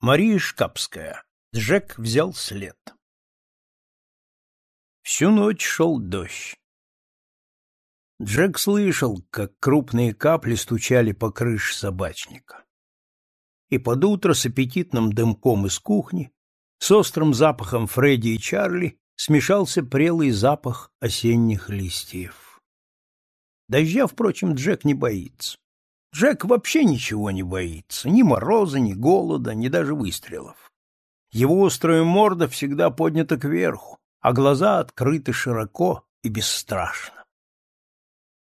Мария Шкапская. Джек взял след. Всю ночь шел дождь. Джек слышал, как крупные капли стучали по крыше собачника. И под утро с аппетитным дымком из кухни, с острым запахом Фредди и Чарли, смешался прелый запах осенних листьев. Дождя, впрочем, Джек не боится. Джек вообще ничего не боится, ни мороза, ни голода, ни даже выстрелов. Его острая морда всегда поднята кверху, а глаза открыты широко и бесстрашно.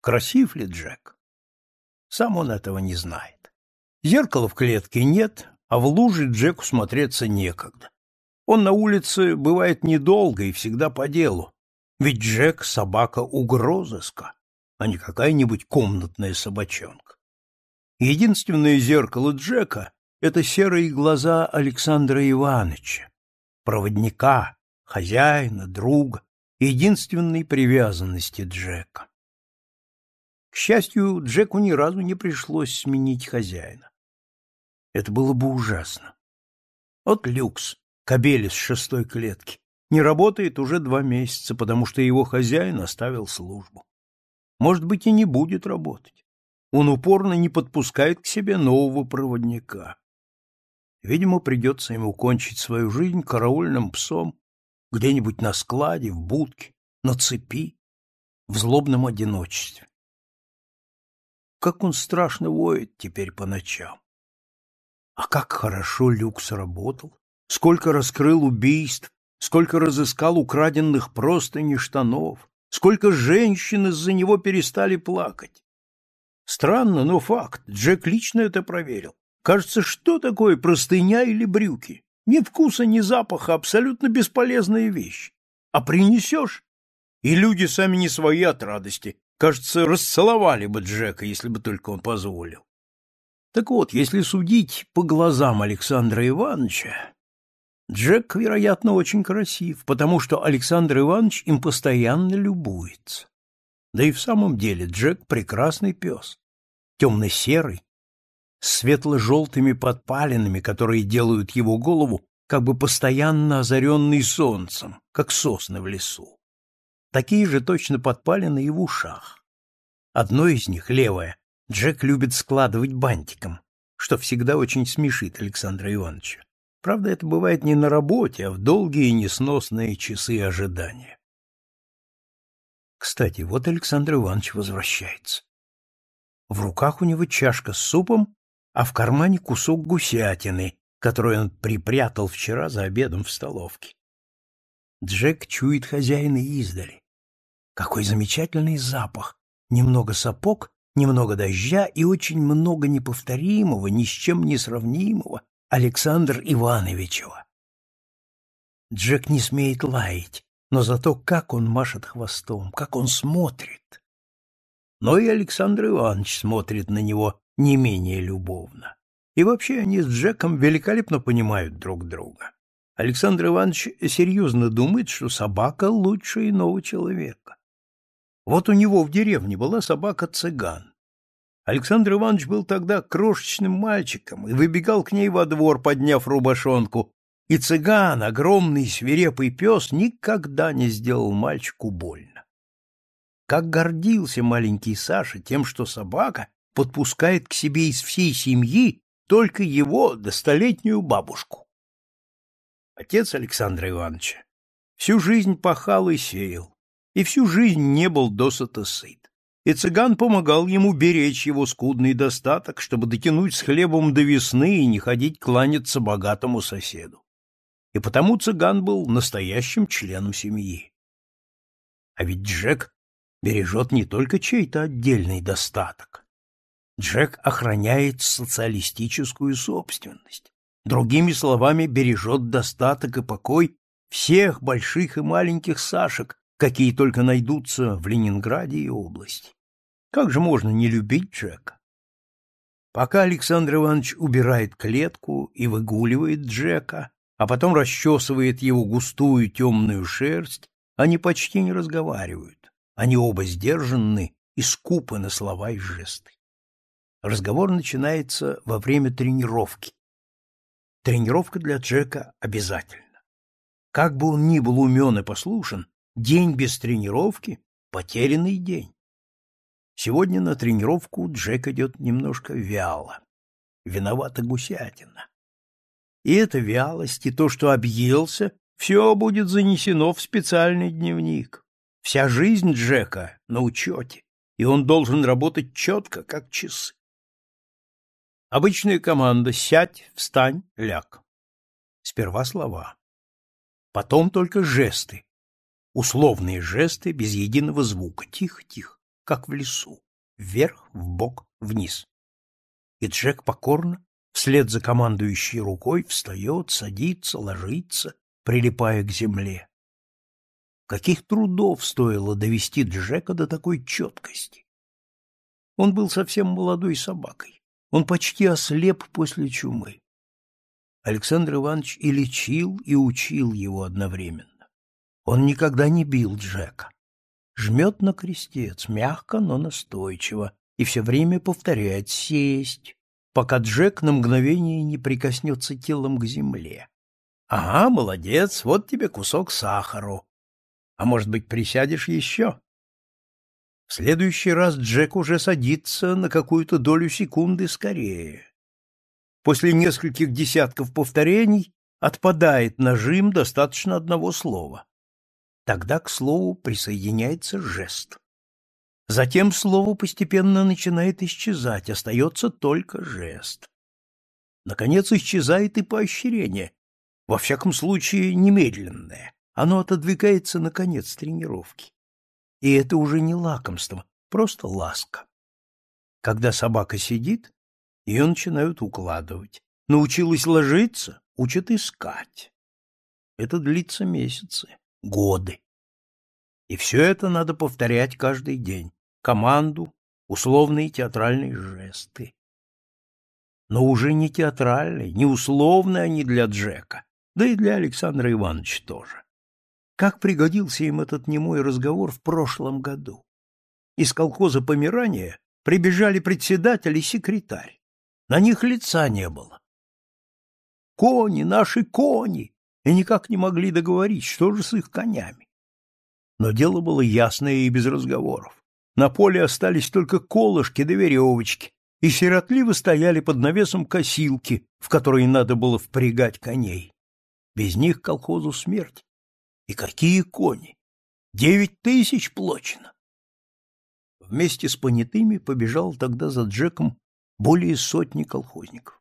Красив ли Джек? Сам он этого не знает. Зеркала в клетке нет, а в луже Джеку смотреться некогда. Он на улице бывает недолго и всегда по делу, ведь Джек — собака угрозыска, а не какая-нибудь комнатная собачонка. Единственное зеркало Джека — это серые глаза Александра Ивановича, проводника, хозяина, друга, единственной привязанности Джека. К счастью, Джеку ни разу не пришлось сменить хозяина. Это было бы ужасно. Вот люкс, кобель из шестой клетки, не работает уже два месяца, потому что его хозяин оставил службу. Может быть, и не будет работать он упорно не подпускает к себе нового проводника. Видимо, придется ему кончить свою жизнь караульным псом где-нибудь на складе, в будке, на цепи, в злобном одиночестве. Как он страшно воет теперь по ночам. А как хорошо Люк сработал, сколько раскрыл убийств, сколько разыскал украденных простыней штанов, сколько женщин из-за него перестали плакать. Странно, но факт. Джек лично это проверил. Кажется, что такое простыня или брюки? Ни вкуса, ни запаха, абсолютно бесполезная вещь. А принесешь, и люди сами не свои от радости. Кажется, расцеловали бы Джека, если бы только он позволил. Так вот, если судить по глазам Александра Ивановича, Джек, вероятно, очень красив, потому что Александр Иванович им постоянно любуется. Да и в самом деле Джек — прекрасный пес. Темно-серый, с светло-желтыми подпалинами, которые делают его голову как бы постоянно озаренной солнцем, как сосны в лесу. Такие же точно подпалины и в ушах. Одно из них, левое, Джек любит складывать бантиком, что всегда очень смешит Александра Ивановича. Правда, это бывает не на работе, а в долгие несносные часы ожидания. Кстати, вот Александр Иванович возвращается. В руках у него чашка с супом, а в кармане кусок гусятины, который он припрятал вчера за обедом в столовке. Джек чует хозяина издали. Какой замечательный запах! Немного сапог, немного дождя и очень много неповторимого, ни с чем не сравнимого Александра Ивановичева. Джек не смеет лаять, но зато как он машет хвостом, как он смотрит. Но и Александр Иванович смотрит на него не менее любовно. И вообще они с Джеком великолепно понимают друг друга. Александр Иванович серьезно думает, что собака лучше иного человека. Вот у него в деревне была собака-цыган. Александр Иванович был тогда крошечным мальчиком и выбегал к ней во двор, подняв рубашонку, и цыган, огромный свирепый пес, никогда не сделал мальчику больно. Как гордился маленький Саша тем, что собака подпускает к себе из всей семьи только его достолетнюю бабушку. Отец Александра Ивановича всю жизнь пахал и сеял, и всю жизнь не был досыта сыт. И цыган помогал ему беречь его скудный достаток, чтобы дотянуть с хлебом до весны и не ходить кланяться богатому соседу и потому цыган был настоящим членом семьи. А ведь Джек бережет не только чей-то отдельный достаток. Джек охраняет социалистическую собственность. Другими словами, бережет достаток и покой всех больших и маленьких Сашек, какие только найдутся в Ленинграде и области. Как же можно не любить Джека? Пока Александр Иванович убирает клетку и выгуливает Джека, а потом расчесывает его густую темную шерсть, они почти не разговаривают. Они оба сдержанны и скупы на слова и жесты. Разговор начинается во время тренировки. Тренировка для Джека обязательна. Как бы он ни был умен и послушен, день без тренировки — потерянный день. Сегодня на тренировку Джек идет немножко вяло. Виновата гусятина. И эта вялость, и то, что объелся, все будет занесено в специальный дневник. Вся жизнь Джека на учете, и он должен работать четко, как часы. Обычная команда «сядь», «встань», «ляг». Сперва слова. Потом только жесты. Условные жесты без единого звука. Тихо-тихо, как в лесу. Вверх, вбок, вниз. И Джек покорно, вслед за командующей рукой, встает, садится, ложится, прилипая к земле. Каких трудов стоило довести Джека до такой четкости? Он был совсем молодой собакой. Он почти ослеп после чумы. Александр Иванович и лечил, и учил его одновременно. Он никогда не бил Джека. Жмет на крестец, мягко, но настойчиво, и все время повторяет «сесть», пока Джек на мгновение не прикоснется телом к земле. «Ага, молодец, вот тебе кусок сахару. А может быть, присядешь еще?» В следующий раз Джек уже садится на какую-то долю секунды скорее. После нескольких десятков повторений отпадает нажим достаточно одного слова. Тогда к слову присоединяется жест. Затем слово постепенно начинает исчезать, остается только жест. Наконец исчезает и поощрение, во всяком случае немедленное. Оно отодвигается на конец тренировки. И это уже не лакомство, просто ласка. Когда собака сидит, ее начинают укладывать. Научилась ложиться, учат искать. Это длится месяцы, годы. И все это надо повторять каждый день. Команду, условные театральные жесты. Но уже не театральные, не условные они для Джека, да и для Александра Ивановича тоже. Как пригодился им этот немой разговор в прошлом году? Из колхоза помирания прибежали председатель и секретарь. На них лица не было. Кони, наши кони! И никак не могли договорить, что же с их конями. Но дело было ясное и без разговоров. На поле остались только колышки да веревочки, и сиротливо стояли под навесом косилки, в которые надо было впрягать коней. Без них колхозу смерть. И какие кони! Девять тысяч плочено! Вместе с понятыми побежал тогда за Джеком более сотни колхозников.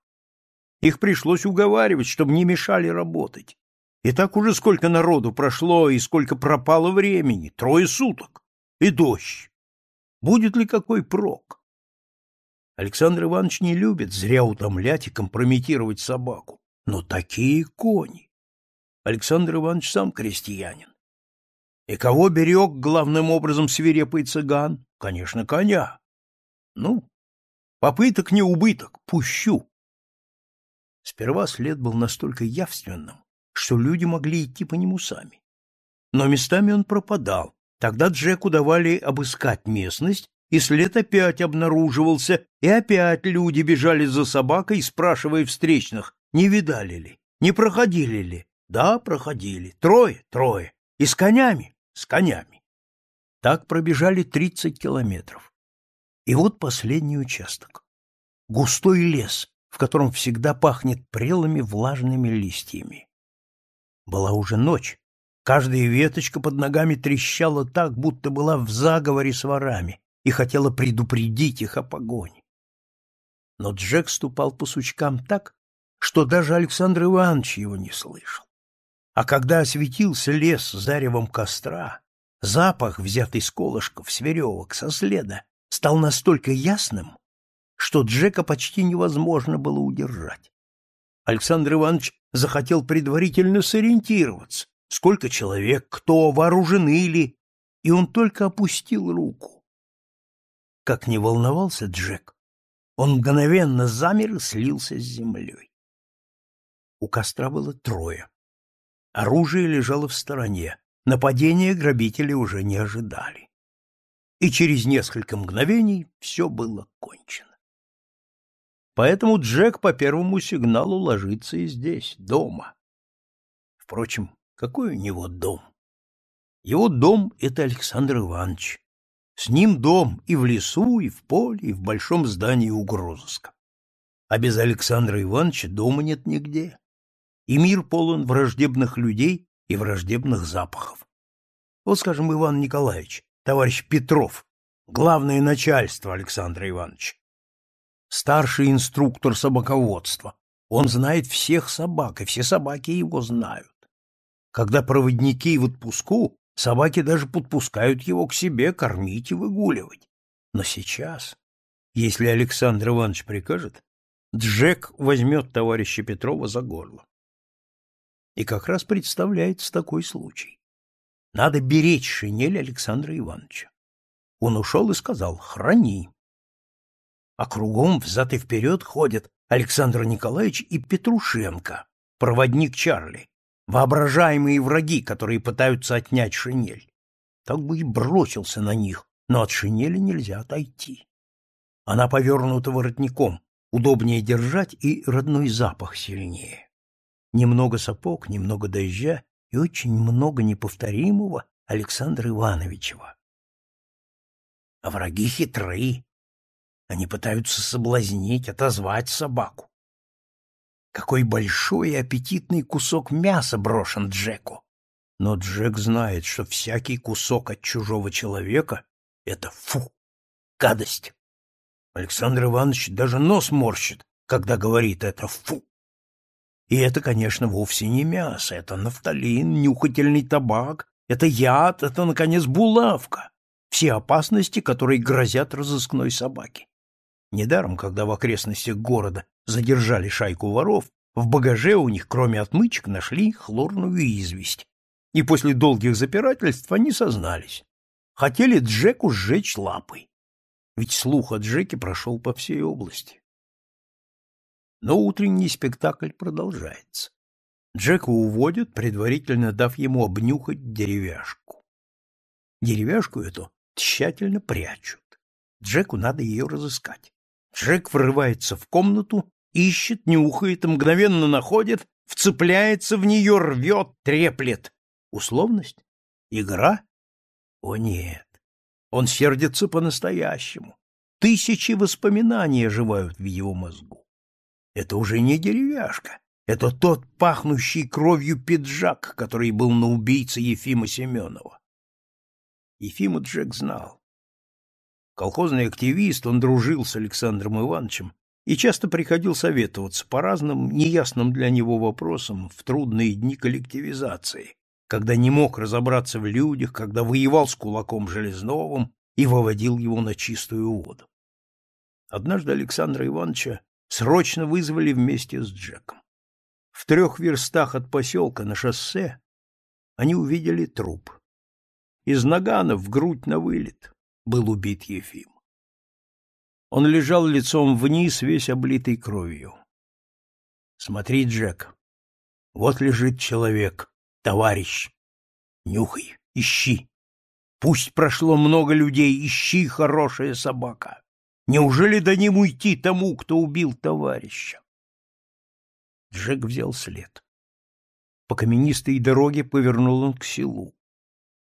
Их пришлось уговаривать, чтобы не мешали работать. И так уже сколько народу прошло и сколько пропало времени, трое суток, и дождь. Будет ли какой прок? Александр Иванович не любит зря утомлять и компрометировать собаку. Но такие кони! Александр Иванович сам крестьянин. И кого берег главным образом свирепый цыган? Конечно, коня. Ну, попыток не убыток, пущу. Сперва след был настолько явственным, что люди могли идти по нему сами. Но местами он пропадал. Тогда Джеку давали обыскать местность, и след опять обнаруживался, и опять люди бежали за собакой, спрашивая встречных, не видали ли, не проходили ли, да, проходили. Трое, трое. И с конями, с конями. Так пробежали тридцать километров. И вот последний участок. Густой лес, в котором всегда пахнет прелыми влажными листьями. Была уже ночь. Каждая веточка под ногами трещала так, будто была в заговоре с ворами и хотела предупредить их о погоне. Но Джек ступал по сучкам так, что даже Александр Иванович его не слышал. А когда осветился лес заревом костра, запах, взятый с колышков, с веревок, со следа, стал настолько ясным, что Джека почти невозможно было удержать. Александр Иванович захотел предварительно сориентироваться, сколько человек, кто, вооружены ли, и он только опустил руку. Как не волновался Джек, он мгновенно замер и слился с землей. У костра было трое. Оружие лежало в стороне. Нападения грабители уже не ожидали. И через несколько мгновений все было кончено. Поэтому Джек по первому сигналу ложится и здесь, дома. Впрочем, какой у него дом? Его дом — это Александр Иванович. С ним дом и в лесу, и в поле, и в большом здании угрозыска. А без Александра Ивановича дома нет нигде. И мир полон враждебных людей и враждебных запахов. Вот, скажем, Иван Николаевич, товарищ Петров, главное начальство Александра Ивановича. Старший инструктор собаководства. Он знает всех собак, и все собаки его знают. Когда проводники в отпуску, собаки даже подпускают его к себе кормить и выгуливать. Но сейчас, если Александр Иванович прикажет, Джек возьмет товарища Петрова за горло. И как раз представляется такой случай. Надо беречь шинель Александра Ивановича. Он ушел и сказал «Храни» а кругом взад и вперед ходят Александр Николаевич и Петрушенко, проводник Чарли, воображаемые враги, которые пытаются отнять шинель. Так бы и бросился на них, но от шинели нельзя отойти. Она повернута воротником, удобнее держать и родной запах сильнее. Немного сапог, немного дождя и очень много неповторимого Александра Ивановичева. А враги хитры, они пытаются соблазнить, отозвать собаку. Какой большой и аппетитный кусок мяса брошен Джеку. Но Джек знает, что всякий кусок от чужого человека — это фу, гадость. Александр Иванович даже нос морщит, когда говорит это фу. И это, конечно, вовсе не мясо, это нафталин, нюхательный табак, это яд, это, наконец, булавка. Все опасности, которые грозят разыскной собаке. Недаром, когда в окрестностях города задержали шайку воров, в багаже у них, кроме отмычек, нашли хлорную известь. И после долгих запирательств они сознались. Хотели Джеку сжечь лапой. Ведь слух о Джеке прошел по всей области. Но утренний спектакль продолжается. Джека уводят, предварительно дав ему обнюхать деревяшку. Деревяшку эту тщательно прячут. Джеку надо ее разыскать. Джек врывается в комнату, ищет, нюхает, мгновенно находит, вцепляется в нее, рвет, треплет. Условность? Игра? О нет! Он сердится по-настоящему. Тысячи воспоминаний оживают в его мозгу. Это уже не деревяшка. Это тот пахнущий кровью пиджак, который был на убийце Ефима Семенова. Ефима Джек знал. Колхозный активист, он дружил с Александром Ивановичем и часто приходил советоваться по разным неясным для него вопросам в трудные дни коллективизации, когда не мог разобраться в людях, когда воевал с кулаком Железновым и выводил его на чистую воду. Однажды Александра Ивановича срочно вызвали вместе с Джеком. В трех верстах от поселка на шоссе они увидели труп. Из нагана в грудь на вылет был убит Ефим. Он лежал лицом вниз, весь облитый кровью. Смотри, Джек, вот лежит человек, товарищ. Нюхай, ищи. Пусть прошло много людей, ищи, хорошая собака. Неужели до ним уйти тому, кто убил товарища? Джек взял след. По каменистой дороге повернул он к селу.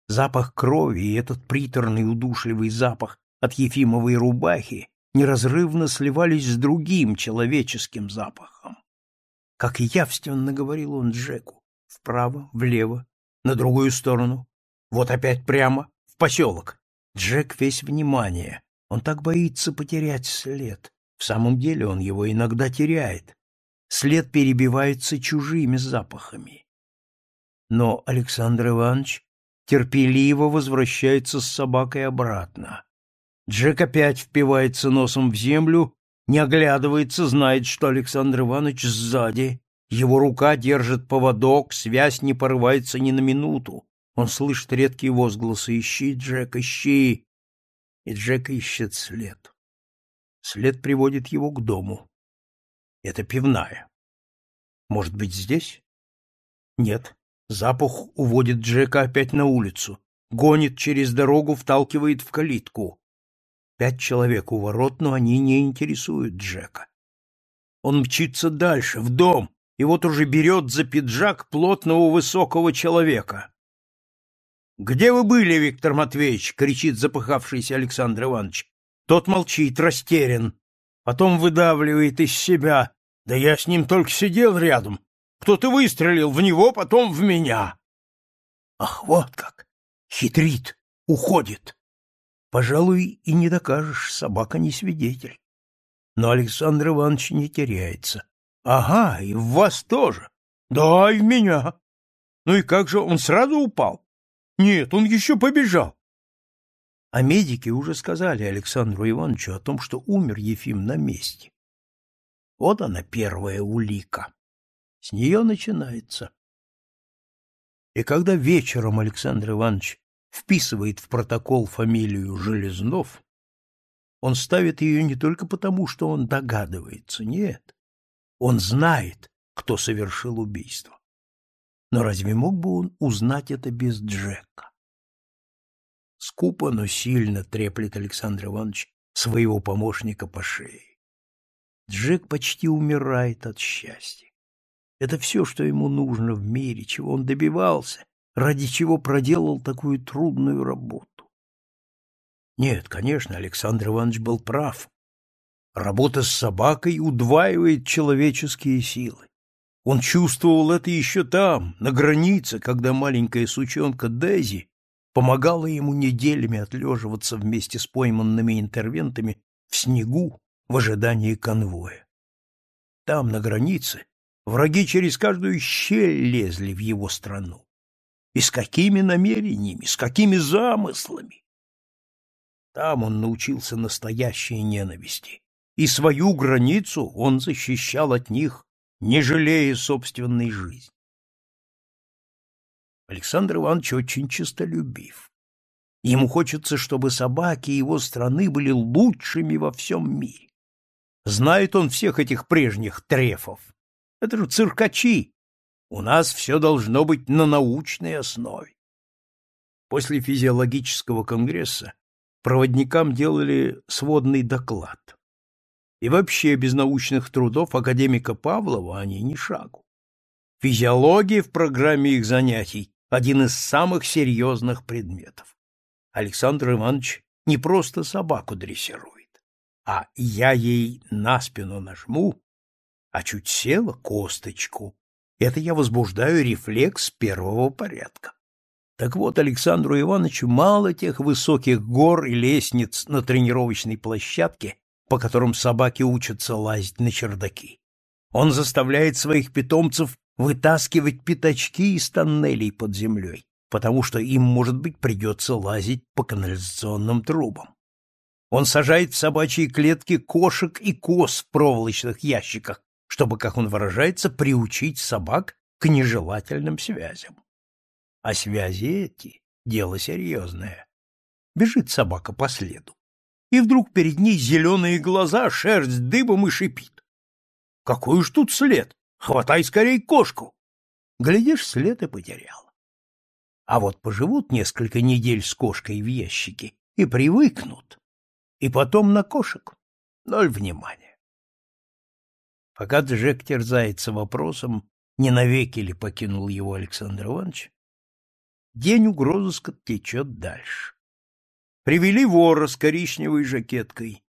Запах крови и этот приторный удушливый запах от Ефимовой рубахи неразрывно сливались с другим человеческим запахом. Как явственно говорил он Джеку, вправо, влево, на другую сторону, вот опять прямо, в поселок. Джек весь внимание, он так боится потерять след. В самом деле он его иногда теряет. След перебивается чужими запахами. Но Александр Иванович терпеливо возвращается с собакой обратно. Джек опять впивается носом в землю, не оглядывается, знает, что Александр Иванович сзади. Его рука держит поводок, связь не порывается ни на минуту. Он слышит редкие возгласы «Ищи, Джек, ищи!» И Джек ищет след. След приводит его к дому. Это пивная. Может быть, здесь? Нет. Запах уводит Джека опять на улицу, гонит через дорогу, вталкивает в калитку. Пять человек у ворот, но они не интересуют Джека. Он мчится дальше, в дом, и вот уже берет за пиджак плотного высокого человека. «Где вы были, Виктор Матвеевич?» — кричит запыхавшийся Александр Иванович. Тот молчит, растерян. Потом выдавливает из себя. «Да я с ним только сидел рядом. Кто-то выстрелил в него, потом в меня». «Ах, вот как! Хитрит, уходит!» Пожалуй, и не докажешь, собака не свидетель. Но Александр Иванович не теряется. Ага, и в вас тоже. Да, и в меня. Ну и как же, он сразу упал? Нет, он еще побежал. А медики уже сказали Александру Ивановичу о том, что умер Ефим на месте. Вот она первая улика. С нее начинается. И когда вечером Александр Иванович вписывает в протокол фамилию Железнов, он ставит ее не только потому, что он догадывается, нет. Он знает, кто совершил убийство. Но разве мог бы он узнать это без Джека? Скупо, но сильно треплет Александр Иванович своего помощника по шее. Джек почти умирает от счастья. Это все, что ему нужно в мире, чего он добивался, ради чего проделал такую трудную работу. Нет, конечно, Александр Иванович был прав. Работа с собакой удваивает человеческие силы. Он чувствовал это еще там, на границе, когда маленькая сучонка Дези помогала ему неделями отлеживаться вместе с пойманными интервентами в снегу в ожидании конвоя. Там, на границе, враги через каждую щель лезли в его страну. И с какими намерениями, с какими замыслами? Там он научился настоящей ненависти, и свою границу он защищал от них, не жалея собственной жизни. Александр Иванович очень честолюбив. Ему хочется, чтобы собаки его страны были лучшими во всем мире. Знает он всех этих прежних трефов. Это же циркачи. У нас все должно быть на научной основе. После физиологического конгресса проводникам делали сводный доклад. И вообще без научных трудов академика Павлова они ни шагу. Физиология в программе их занятий один из самых серьезных предметов. Александр Иванович не просто собаку дрессирует, а я ей на спину нажму, а чуть села косточку. Это я возбуждаю рефлекс первого порядка. Так вот, Александру Ивановичу мало тех высоких гор и лестниц на тренировочной площадке, по которым собаки учатся лазить на чердаки. Он заставляет своих питомцев вытаскивать пятачки из тоннелей под землей, потому что им, может быть, придется лазить по канализационным трубам. Он сажает в собачьи клетки кошек и коз в проволочных ящиках, чтобы, как он выражается, приучить собак к нежелательным связям. А связи эти — дело серьезное. Бежит собака по следу, и вдруг перед ней зеленые глаза, шерсть дыбом и шипит. Какой уж тут след? Хватай скорей кошку. Глядишь, след и потерял. А вот поживут несколько недель с кошкой в ящике и привыкнут, и потом на кошек ноль внимания. Пока Джек терзается вопросом, не навеки ли покинул его Александр Иванович, день угрозыска течет дальше. Привели вора с коричневой жакеткой,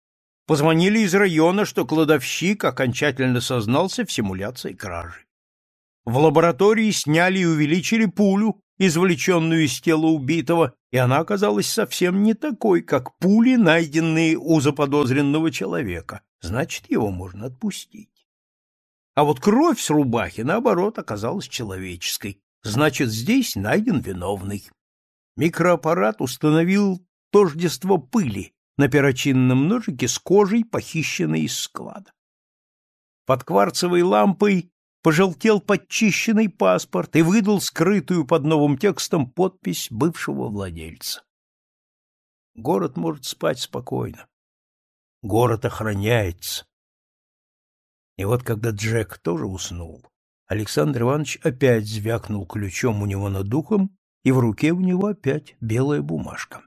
Позвонили из района, что кладовщик окончательно сознался в симуляции кражи. В лаборатории сняли и увеличили пулю, извлеченную из тела убитого, и она оказалась совсем не такой, как пули, найденные у заподозренного человека. Значит, его можно отпустить. А вот кровь с рубахи, наоборот, оказалась человеческой. Значит, здесь найден виновный. Микроаппарат установил тождество пыли, на перочинном ножике с кожей, похищенной из склада. Под кварцевой лампой пожелтел подчищенный паспорт и выдал скрытую под новым текстом подпись бывшего владельца. Город может спать спокойно. Город охраняется. И вот когда Джек тоже уснул, Александр Иванович опять звякнул ключом у него над духом, и в руке у него опять белая бумажка.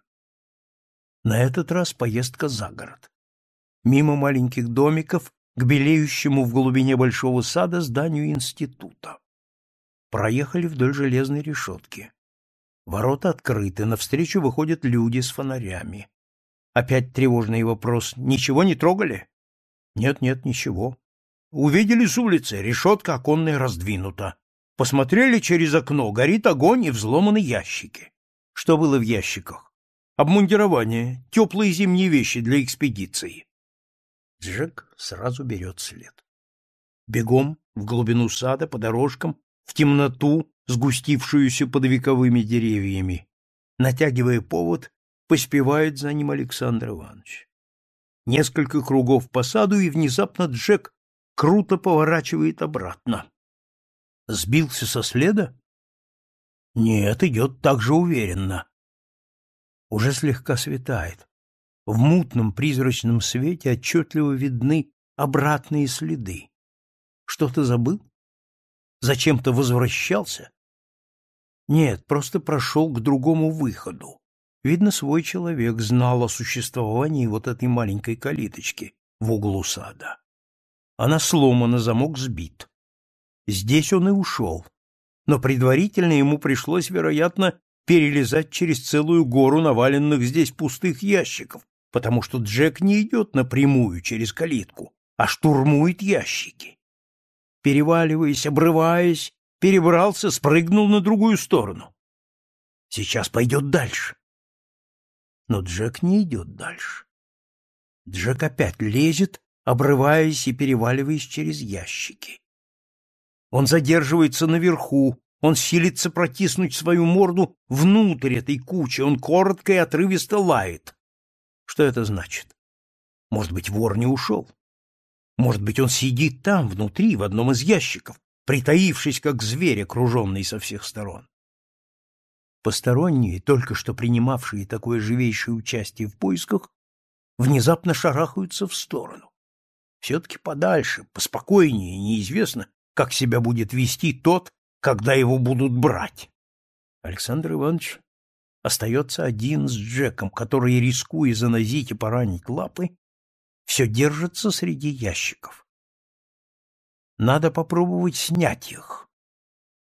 На этот раз поездка за город. Мимо маленьких домиков, к белеющему в глубине большого сада зданию института. Проехали вдоль железной решетки. Ворота открыты, навстречу выходят люди с фонарями. Опять тревожный вопрос. Ничего не трогали? Нет, нет, ничего. Увидели с улицы, решетка оконная раздвинута. Посмотрели через окно, горит огонь и взломаны ящики. Что было в ящиках? Обмундирование, теплые зимние вещи для экспедиции. Джек сразу берет след. Бегом в глубину сада, по дорожкам, в темноту, сгустившуюся под вековыми деревьями. Натягивая повод, поспевает за ним Александр Иванович. Несколько кругов по саду, и внезапно Джек круто поворачивает обратно. Сбился со следа? Нет, идет так же уверенно. Уже слегка светает. В мутном призрачном свете отчетливо видны обратные следы. Что-то забыл? Зачем-то возвращался? Нет, просто прошел к другому выходу. Видно, свой человек знал о существовании вот этой маленькой калиточки в углу сада. Она сломана, замок сбит. Здесь он и ушел. Но предварительно ему пришлось, вероятно, перелезать через целую гору наваленных здесь пустых ящиков, потому что Джек не идет напрямую через калитку, а штурмует ящики. Переваливаясь, обрываясь, перебрался, спрыгнул на другую сторону. Сейчас пойдет дальше. Но Джек не идет дальше. Джек опять лезет, обрываясь и переваливаясь через ящики. Он задерживается наверху, он силится протиснуть свою морду внутрь этой кучи, он коротко и отрывисто лает. Что это значит? Может быть, вор не ушел? Может быть, он сидит там, внутри, в одном из ящиков, притаившись, как зверь, окруженный со всех сторон. Посторонние, только что принимавшие такое живейшее участие в поисках, внезапно шарахаются в сторону. Все-таки подальше, поспокойнее, неизвестно, как себя будет вести тот, когда его будут брать. Александр Иванович остается один с Джеком, который, рискуя занозить и поранить лапы, все держится среди ящиков. Надо попробовать снять их.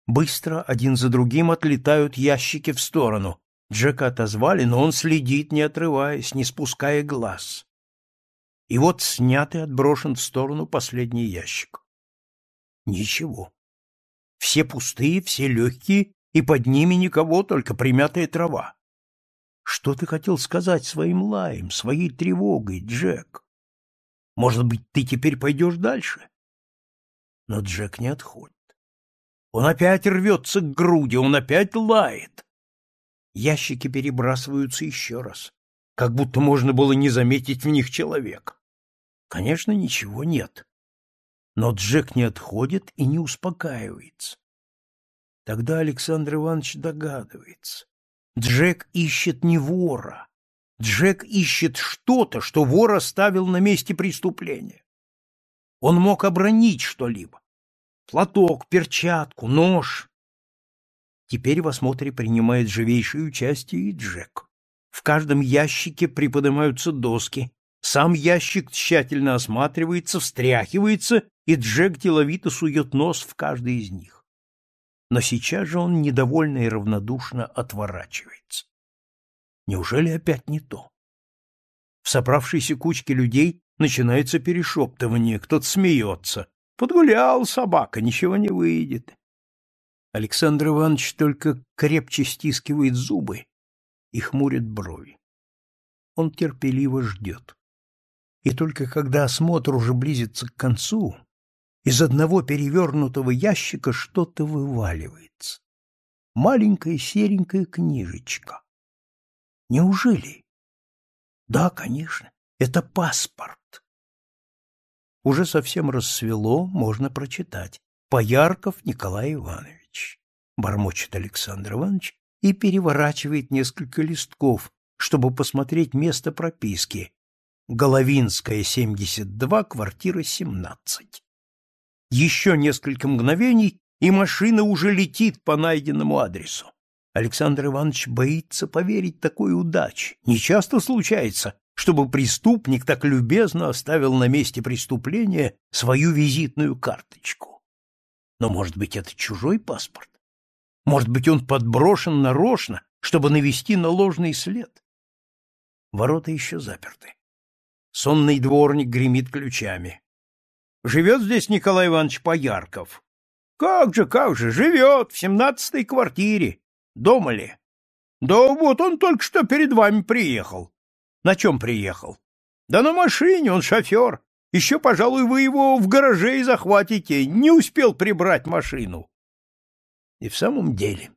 Быстро один за другим отлетают ящики в сторону. Джека отозвали, но он следит, не отрываясь, не спуская глаз. И вот снят и отброшен в сторону последний ящик. Ничего. Все пустые, все легкие, и под ними никого, только примятая трава. Что ты хотел сказать своим лаем, своей тревогой, Джек? Может быть, ты теперь пойдешь дальше? Но Джек не отходит. Он опять рвется к груди, он опять лает. Ящики перебрасываются еще раз, как будто можно было не заметить в них человека. Конечно, ничего нет. Но Джек не отходит и не успокаивается. Тогда Александр Иванович догадывается. Джек ищет не вора. Джек ищет что-то, что вор оставил на месте преступления. Он мог обронить что-либо. Платок, перчатку, нож. Теперь в осмотре принимает живейшее участие и Джек. В каждом ящике приподнимаются доски. Сам ящик тщательно осматривается, встряхивается, и Джек деловито сует нос в каждый из них но сейчас же он недовольно и равнодушно отворачивается. Неужели опять не то? В собравшейся кучке людей начинается перешептывание, кто-то смеется. Подгулял собака, ничего не выйдет. Александр Иванович только крепче стискивает зубы и хмурит брови. Он терпеливо ждет. И только когда осмотр уже близится к концу, из одного перевернутого ящика что-то вываливается. Маленькая серенькая книжечка. Неужели? Да, конечно, это паспорт. Уже совсем рассвело, можно прочитать. Поярков Николай Иванович. Бормочет Александр Иванович и переворачивает несколько листков, чтобы посмотреть место прописки. Головинская, 72, квартира 17. Еще несколько мгновений, и машина уже летит по найденному адресу. Александр Иванович боится поверить такой удаче. Не часто случается, чтобы преступник так любезно оставил на месте преступления свою визитную карточку. Но, может быть, это чужой паспорт? Может быть, он подброшен нарочно, чтобы навести на ложный след? Ворота еще заперты. Сонный дворник гремит ключами. Живет здесь Николай Иванович Поярков. Как же, как же, живет в семнадцатой квартире. Дома ли? Да вот он только что перед вами приехал. На чем приехал? Да на машине, он шофер. Еще, пожалуй, вы его в гараже и захватите. Не успел прибрать машину. И в самом деле,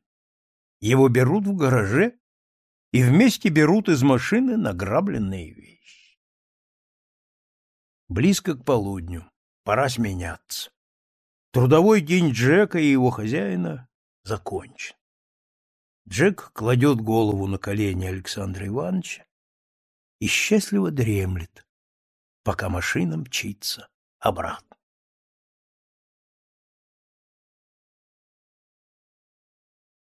его берут в гараже и вместе берут из машины награбленные вещи. Близко к полудню. Пора сменяться. Трудовой день Джека и его хозяина закончен. Джек кладет голову на колени Александра Ивановича и счастливо дремлет, пока машина мчится обратно.